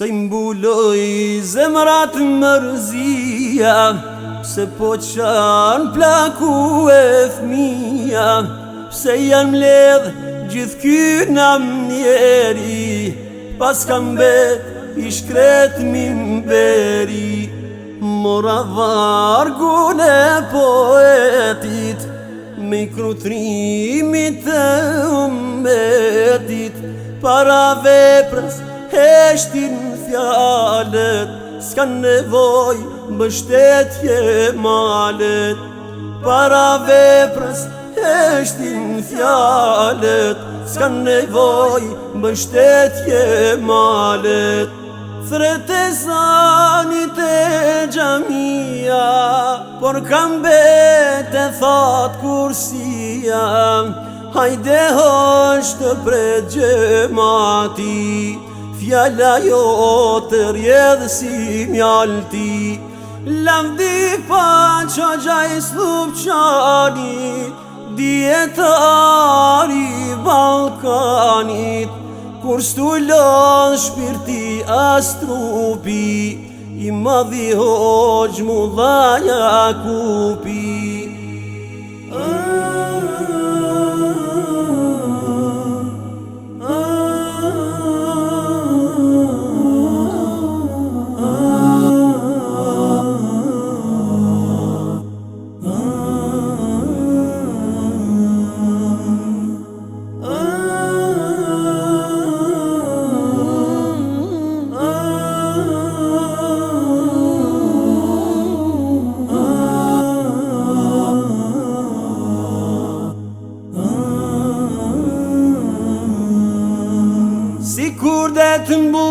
Se imbuloj zemrat mërzia Se po qanë plaku e thmia Se janë mledh gjithky ky nam njeri Pas kam bet i shkret mi mberi Mora vargun e poetit Me i krutrimi të umetit Para veprës heshtin fjalet Ska nevoj mbështetje malet Para veprës eshtin fjalet Ska nevoj mbështetje malet Thretesanit e gjamia Por kam bet e thot kursia Hajde të për gjematit Fjalla jo të rjedhë si mjalti Lëvdi pa që gjaj slup qani Djetari Balkanit Kur stullon shpirti as trupi I madhi hoqë mu dhaja kupit Si kur dhe të mbu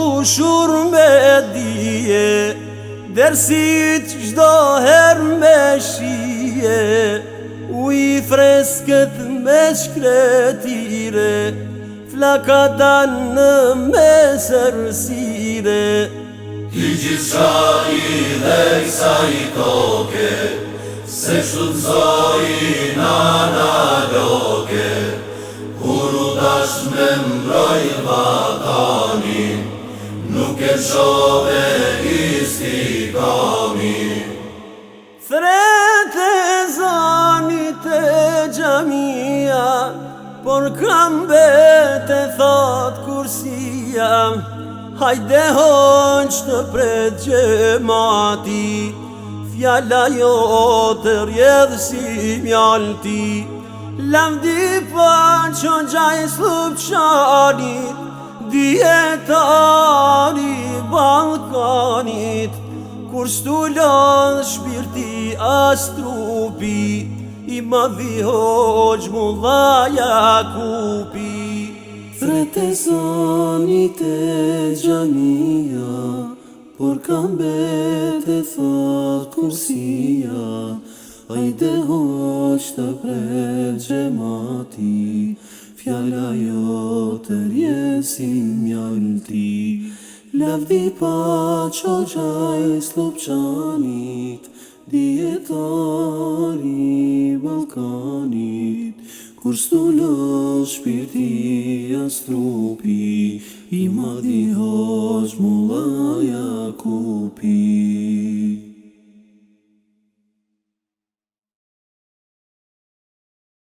me dhije Dersit qdo her me shije U i fresket me shkretire Flaka dan në mesërësire Ti gjithë qa i dhe i sa i toke Se shumëzoj i na na loke Kuru tash me mbroj vaj Nuk e shove isti kami Threte zanit e gjamia Por kam bete thot kursia Hajde hojnë që të pret gjemati Fjalla jo të rjedhë si mjalti Lavdi pa po që gjaj slup qanit Dijetari bëndë kënjit Kur s'tu lënë shpirti as I më dhihoqë mu kupi Fre të zonit e gjania Por kam bet e thot kursia Ajde hoqë të bregjema ti fjala jo të rjesin mjallë ti, lavdi pa qo gjaj slup djetari balkanit, kur s'tu lo shpirti as trupi, i madhi hoq mullaja kupi,